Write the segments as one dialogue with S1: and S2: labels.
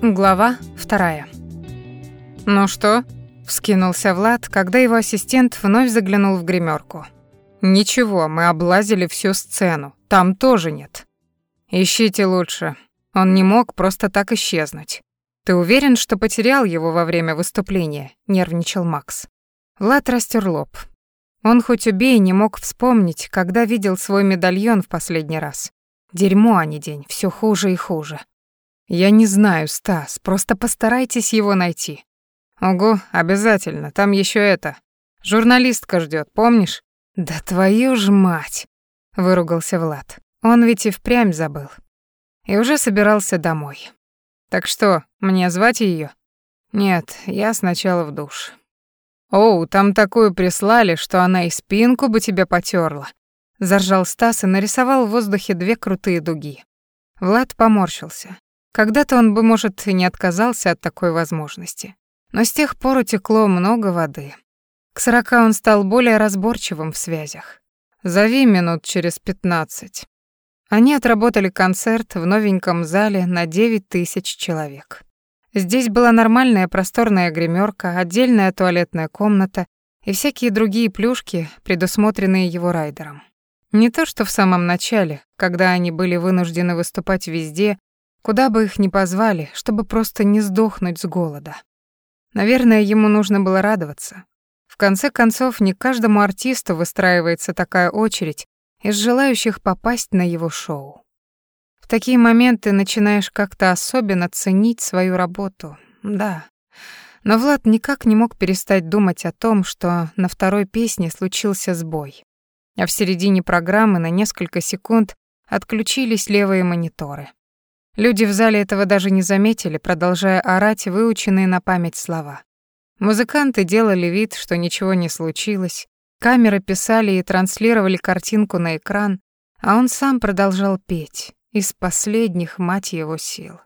S1: Глава вторая. «Ну что?» — вскинулся Влад, когда его ассистент вновь заглянул в гримерку. «Ничего, мы облазили всю сцену. Там тоже нет. Ищите лучше. Он не мог просто так исчезнуть. Ты уверен, что потерял его во время выступления?» — нервничал Макс. Влад растер лоб. Он хоть убей не мог вспомнить, когда видел свой медальон в последний раз. Дерьмо, а не день, все хуже и хуже. «Я не знаю, Стас, просто постарайтесь его найти». «Ого, обязательно, там еще это. Журналистка ждет, помнишь?» «Да твою ж мать!» — выругался Влад. Он ведь и впрямь забыл. И уже собирался домой. «Так что, мне звать ее? «Нет, я сначала в душ». «Оу, там такую прислали, что она и спинку бы тебе потерла. Заржал Стас и нарисовал в воздухе две крутые дуги. Влад поморщился. Когда-то он бы, может, и не отказался от такой возможности. Но с тех пор утекло много воды. К сорока он стал более разборчивым в связях. «Зови минут через пятнадцать». Они отработали концерт в новеньком зале на девять тысяч человек. Здесь была нормальная просторная гримерка, отдельная туалетная комната и всякие другие плюшки, предусмотренные его райдером. Не то что в самом начале, когда они были вынуждены выступать везде Куда бы их ни позвали, чтобы просто не сдохнуть с голода. Наверное, ему нужно было радоваться. В конце концов, не каждому артисту выстраивается такая очередь из желающих попасть на его шоу. В такие моменты начинаешь как-то особенно ценить свою работу. Да. Но Влад никак не мог перестать думать о том, что на второй песне случился сбой. А в середине программы на несколько секунд отключились левые мониторы. Люди в зале этого даже не заметили, продолжая орать выученные на память слова. Музыканты делали вид, что ничего не случилось, камеры писали и транслировали картинку на экран, а он сам продолжал петь из последних, мать его, сил.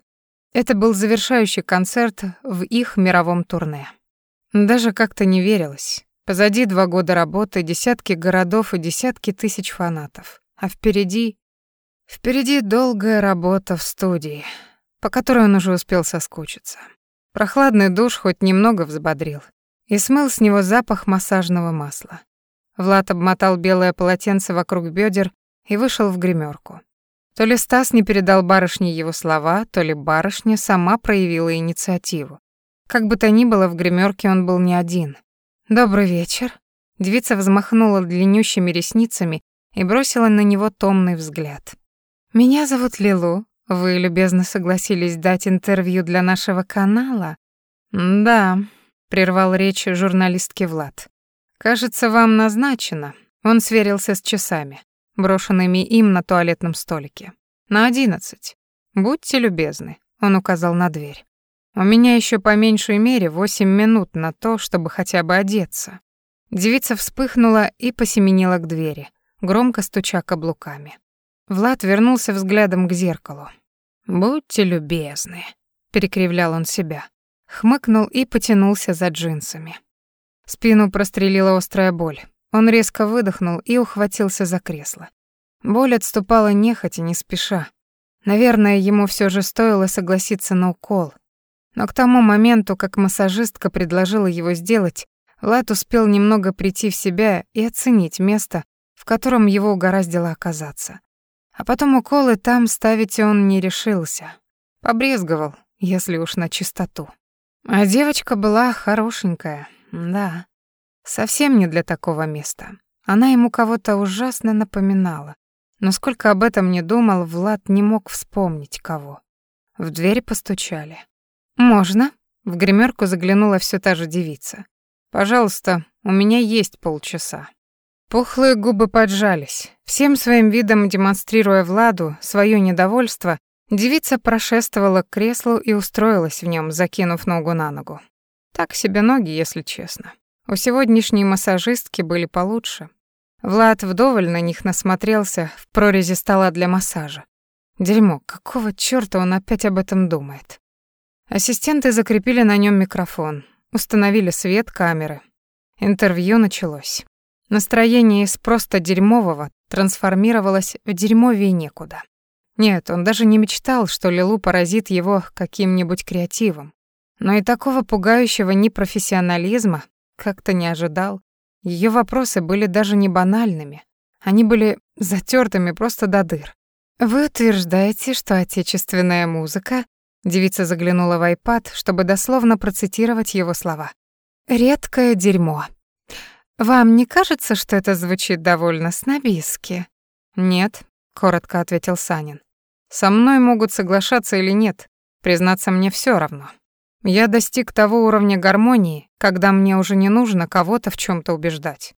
S1: Это был завершающий концерт в их мировом турне. Даже как-то не верилось. Позади два года работы, десятки городов и десятки тысяч фанатов. А впереди Впереди долгая работа в студии, по которой он уже успел соскучиться. Прохладный душ хоть немного взбодрил и смыл с него запах массажного масла. Влад обмотал белое полотенце вокруг бедер и вышел в гримерку. То ли Стас не передал барышне его слова, то ли барышня сама проявила инициативу. Как бы то ни было, в гримерке он был не один. «Добрый вечер». Девица взмахнула длиннющими ресницами и бросила на него томный взгляд. Меня зовут Лилу. Вы любезно согласились дать интервью для нашего канала? Да, прервал речь журналистки Влад. Кажется, вам назначено. Он сверился с часами, брошенными им на туалетном столике. На одиннадцать. Будьте любезны, он указал на дверь. У меня еще по меньшей мере восемь минут на то, чтобы хотя бы одеться. Девица вспыхнула и посеменила к двери, громко стуча каблуками. Влад вернулся взглядом к зеркалу. «Будьте любезны», — перекривлял он себя. Хмыкнул и потянулся за джинсами. Спину прострелила острая боль. Он резко выдохнул и ухватился за кресло. Боль отступала нехотя, не спеша. Наверное, ему все же стоило согласиться на укол. Но к тому моменту, как массажистка предложила его сделать, Влад успел немного прийти в себя и оценить место, в котором его угораздило оказаться. А потом уколы там ставить он не решился. Побрезговал, если уж на чистоту. А девочка была хорошенькая, да. Совсем не для такого места. Она ему кого-то ужасно напоминала. Но сколько об этом не думал, Влад не мог вспомнить кого. В дверь постучали. «Можно?» — в гримерку заглянула все та же девица. «Пожалуйста, у меня есть полчаса». Пухлые губы поджались. Всем своим видом демонстрируя Владу свое недовольство, девица прошествовала к креслу и устроилась в нем, закинув ногу на ногу. Так себе ноги, если честно. У сегодняшней массажистки были получше. Влад вдоволь на них насмотрелся в прорези стола для массажа. Дерьмо, какого чёрта он опять об этом думает? Ассистенты закрепили на нем микрофон, установили свет, камеры. Интервью началось. Настроение из просто дерьмового трансформировалось в дерьмовее некуда. Нет, он даже не мечтал, что Лилу поразит его каким-нибудь креативом. Но и такого пугающего непрофессионализма как-то не ожидал. Ее вопросы были даже не банальными. Они были затертыми просто до дыр. «Вы утверждаете, что отечественная музыка...» Девица заглянула в iPad, чтобы дословно процитировать его слова. «Редкое дерьмо. Вам не кажется, что это звучит довольно снобистски?» «Нет», — коротко ответил Санин. «Со мной могут соглашаться или нет. Признаться, мне все равно. Я достиг того уровня гармонии, когда мне уже не нужно кого-то в чем то убеждать.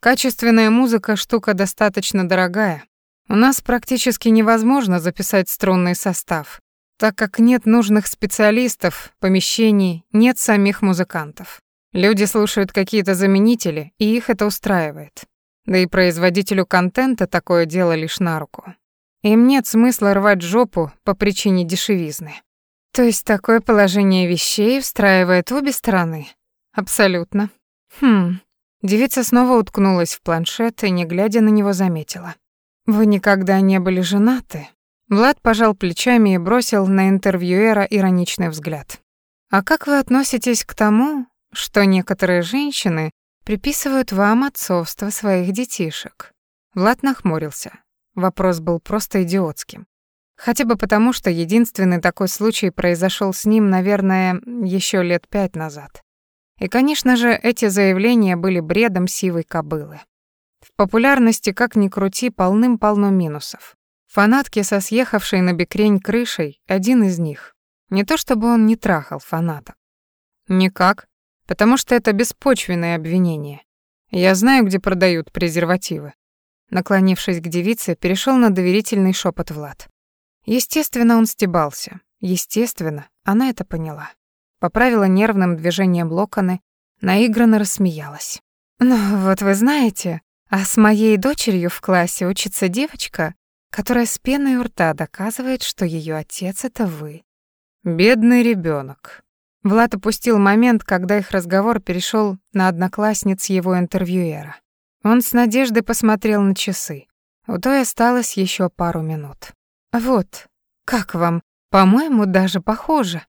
S1: Качественная музыка — штука достаточно дорогая. У нас практически невозможно записать струнный состав, так как нет нужных специалистов, помещений, нет самих музыкантов. Люди слушают какие-то заменители, и их это устраивает. Да и производителю контента такое дело лишь на руку. Им нет смысла рвать жопу по причине дешевизны. То есть такое положение вещей встраивает обе стороны? Абсолютно. Хм. Девица снова уткнулась в планшет и, не глядя на него, заметила. «Вы никогда не были женаты?» Влад пожал плечами и бросил на интервьюера ироничный взгляд. «А как вы относитесь к тому, что некоторые женщины приписывают вам отцовство своих детишек?» Влад нахмурился. Вопрос был просто идиотским. Хотя бы потому, что единственный такой случай произошел с ним, наверное, еще лет пять назад. И, конечно же, эти заявления были бредом сивой кобылы. В популярности, как ни крути, полным-полно минусов. Фанатки со съехавшей на бекрень крышей — один из них. Не то чтобы он не трахал фанаток. Никак, потому что это беспочвенное обвинение. Я знаю, где продают презервативы. Наклонившись к девице, перешел на доверительный шепот Влад. Естественно, он стебался. Естественно, она это поняла. Поправила нервным движением локоны, наигранно рассмеялась. «Ну, вот вы знаете, а с моей дочерью в классе учится девочка, которая с пеной у рта доказывает, что ее отец — это вы». «Бедный ребенок. Влад опустил момент, когда их разговор перешел на одноклассниц его интервьюера. Он с надеждой посмотрел на часы. У той осталось еще пару минут. «Вот, как вам? По-моему, даже похоже».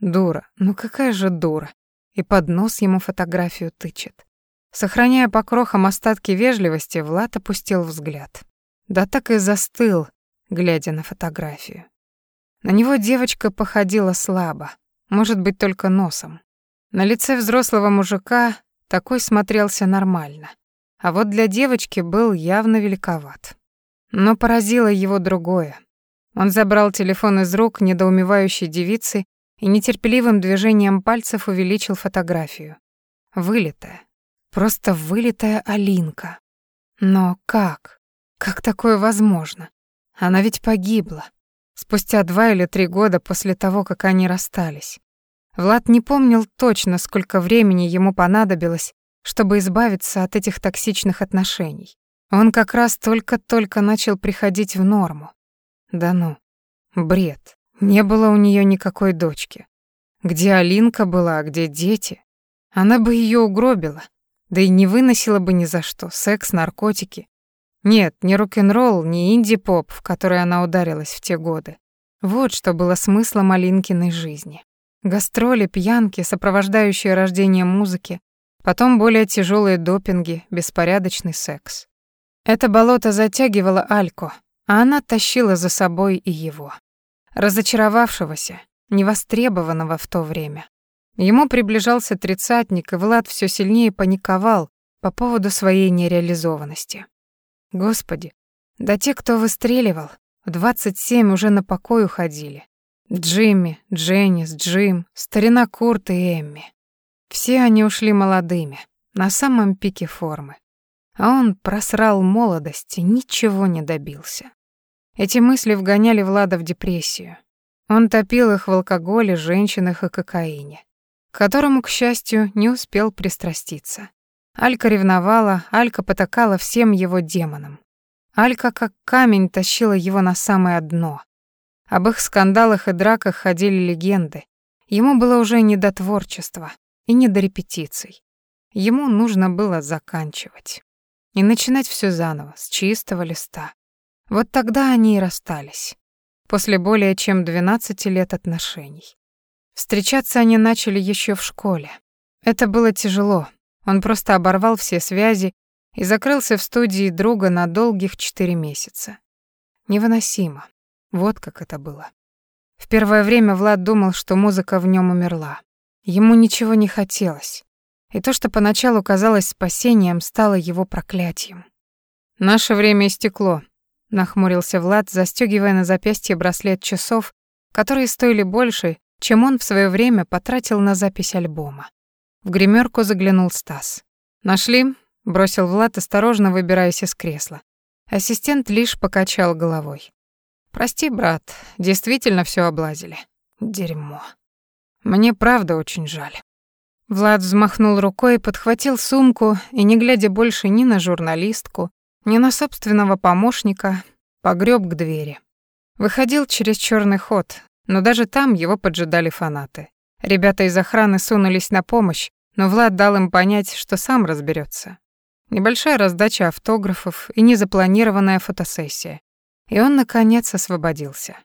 S1: Дура, ну какая же дура. И под нос ему фотографию тычет. Сохраняя по крохам остатки вежливости, Влад опустил взгляд. Да так и застыл, глядя на фотографию. На него девочка походила слабо, может быть, только носом. На лице взрослого мужика такой смотрелся нормально, а вот для девочки был явно великоват. Но поразило его другое. Он забрал телефон из рук недоумевающей девицы и нетерпеливым движением пальцев увеличил фотографию. Вылитая. Просто вылитая Алинка. Но как? Как такое возможно? Она ведь погибла. Спустя два или три года после того, как они расстались. Влад не помнил точно, сколько времени ему понадобилось, чтобы избавиться от этих токсичных отношений. Он как раз только-только начал приходить в норму. Да ну, бред. Не было у нее никакой дочки. Где Алинка была, а где дети? Она бы ее угробила, да и не выносила бы ни за что. Секс, наркотики. Нет, не рок-н-ролл, не инди-поп, в который она ударилась в те годы. Вот что было смыслом Алинкиной жизни. Гастроли, пьянки, сопровождающие рождение музыки, потом более тяжелые допинги, беспорядочный секс. Это болото затягивало Альку, а она тащила за собой и его. Разочаровавшегося, невостребованного в то время. Ему приближался тридцатник, и Влад все сильнее паниковал по поводу своей нереализованности. Господи, да те, кто выстреливал, в 27 уже на покой уходили. Джимми, Дженнис, Джим, старина Курт и Эмми. Все они ушли молодыми, на самом пике формы а он просрал молодость и ничего не добился. Эти мысли вгоняли Влада в депрессию. Он топил их в алкоголе, женщинах и кокаине, к которому, к счастью, не успел пристраститься. Алька ревновала, Алька потакала всем его демонам. Алька как камень тащила его на самое дно. Об их скандалах и драках ходили легенды. Ему было уже не до творчества и не до репетиций. Ему нужно было заканчивать и начинать все заново, с чистого листа. Вот тогда они и расстались. после более чем 12 лет отношений. Встречаться они начали еще в школе. Это было тяжело. Он просто оборвал все связи и закрылся в студии друга на долгих четыре месяца. Невыносимо. Вот как это было. В первое время Влад думал, что музыка в нем умерла. Ему ничего не хотелось. И то, что поначалу казалось спасением, стало его проклятием. «Наше время истекло», — нахмурился Влад, застёгивая на запястье браслет часов, которые стоили больше, чем он в свое время потратил на запись альбома. В гримерку заглянул Стас. «Нашли?» — бросил Влад, осторожно выбираясь из кресла. Ассистент лишь покачал головой. «Прости, брат, действительно все облазили. Дерьмо. Мне правда очень жаль». Влад взмахнул рукой, подхватил сумку и, не глядя больше ни на журналистку, ни на собственного помощника, погреб к двери. Выходил через черный ход, но даже там его поджидали фанаты. Ребята из охраны сунулись на помощь, но Влад дал им понять, что сам разберется. Небольшая раздача автографов и незапланированная фотосессия. И он, наконец, освободился.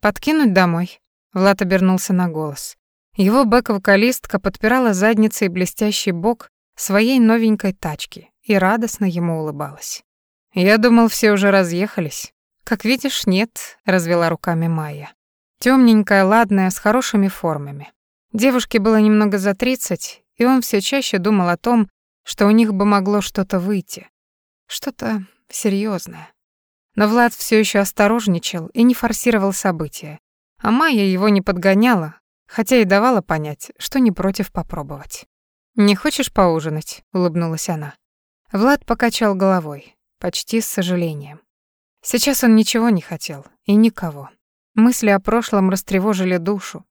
S1: «Подкинуть домой?» Влад обернулся на голос. Его бэк-вокалистка подпирала задницей блестящий бок своей новенькой тачки и радостно ему улыбалась. «Я думал, все уже разъехались». «Как видишь, нет», — развела руками Майя. Темненькая, ладная, с хорошими формами. Девушке было немного за тридцать, и он все чаще думал о том, что у них бы могло что-то выйти. Что-то серьезное. Но Влад все еще осторожничал и не форсировал события. А Майя его не подгоняла, хотя и давала понять, что не против попробовать. «Не хочешь поужинать?» — улыбнулась она. Влад покачал головой, почти с сожалением. Сейчас он ничего не хотел и никого. Мысли о прошлом растревожили душу,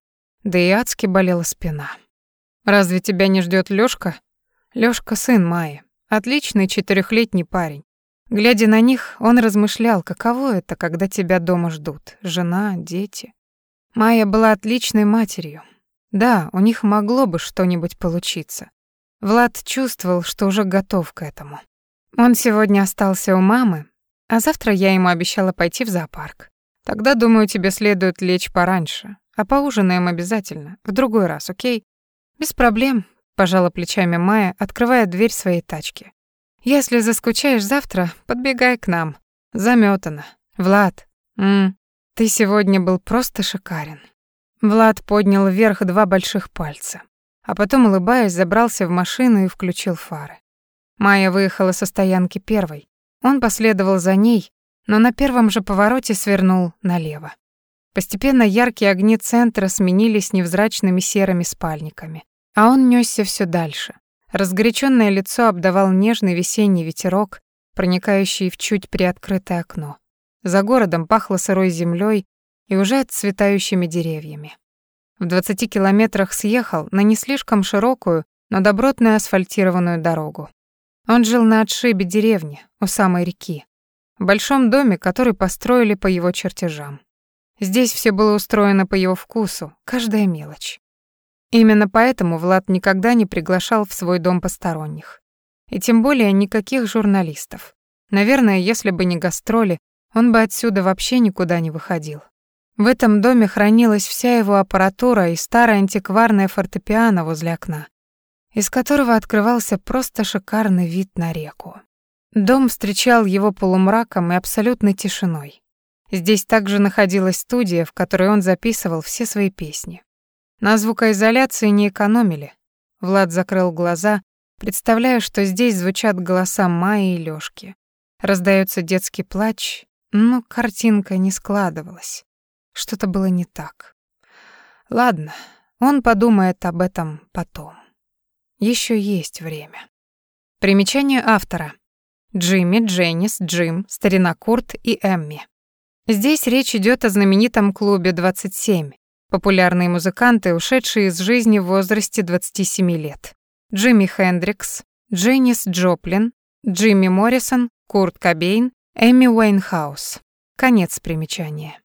S1: да и адски болела спина. «Разве тебя не ждет Лёшка?» Лёшка — сын Майи, отличный четырехлетний парень. Глядя на них, он размышлял, каково это, когда тебя дома ждут. Жена, дети. Майя была отличной матерью. Да, у них могло бы что-нибудь получиться. Влад чувствовал, что уже готов к этому. Он сегодня остался у мамы, а завтра я ему обещала пойти в зоопарк. Тогда, думаю, тебе следует лечь пораньше, а поужинаем обязательно, в другой раз, окей? Без проблем, пожала плечами Майя, открывая дверь своей тачки. Если заскучаешь завтра, подбегай к нам. Замётано. Влад, м, ты сегодня был просто шикарен. Влад поднял вверх два больших пальца, а потом, улыбаясь, забрался в машину и включил фары. Майя выехала со стоянки первой. Он последовал за ней, но на первом же повороте свернул налево. Постепенно яркие огни центра сменились невзрачными серыми спальниками, а он нёсся всё дальше. Разгорячённое лицо обдавал нежный весенний ветерок, проникающий в чуть приоткрытое окно. За городом пахло сырой землёй и уже отцветающими деревьями. В 20 километрах съехал на не слишком широкую, но добротную асфальтированную дорогу. Он жил на отшибе деревни, у самой реки в большом доме, который построили по его чертежам. Здесь все было устроено по его вкусу, каждая мелочь. Именно поэтому Влад никогда не приглашал в свой дом посторонних. И тем более никаких журналистов. Наверное, если бы не гастроли, он бы отсюда вообще никуда не выходил. В этом доме хранилась вся его аппаратура и старая антикварная фортепиано возле окна, из которого открывался просто шикарный вид на реку. Дом встречал его полумраком и абсолютной тишиной. Здесь также находилась студия, в которой он записывал все свои песни. На звукоизоляции не экономили. Влад закрыл глаза, представляя, что здесь звучат голоса Майи и Лёшки. Раздаётся детский плач, но картинка не складывалась. Что-то было не так. Ладно, он подумает об этом потом. Ещё есть время. Примечание автора. Джимми, Дженнис, Джим, старина Курт и Эмми. Здесь речь идет о знаменитом клубе 27, популярные музыканты, ушедшие из жизни в возрасте 27 лет. Джимми Хендрикс, Дженнис Джоплин, Джимми Моррисон, Курт Кобейн, Эми Уэйнхаус. Конец примечания.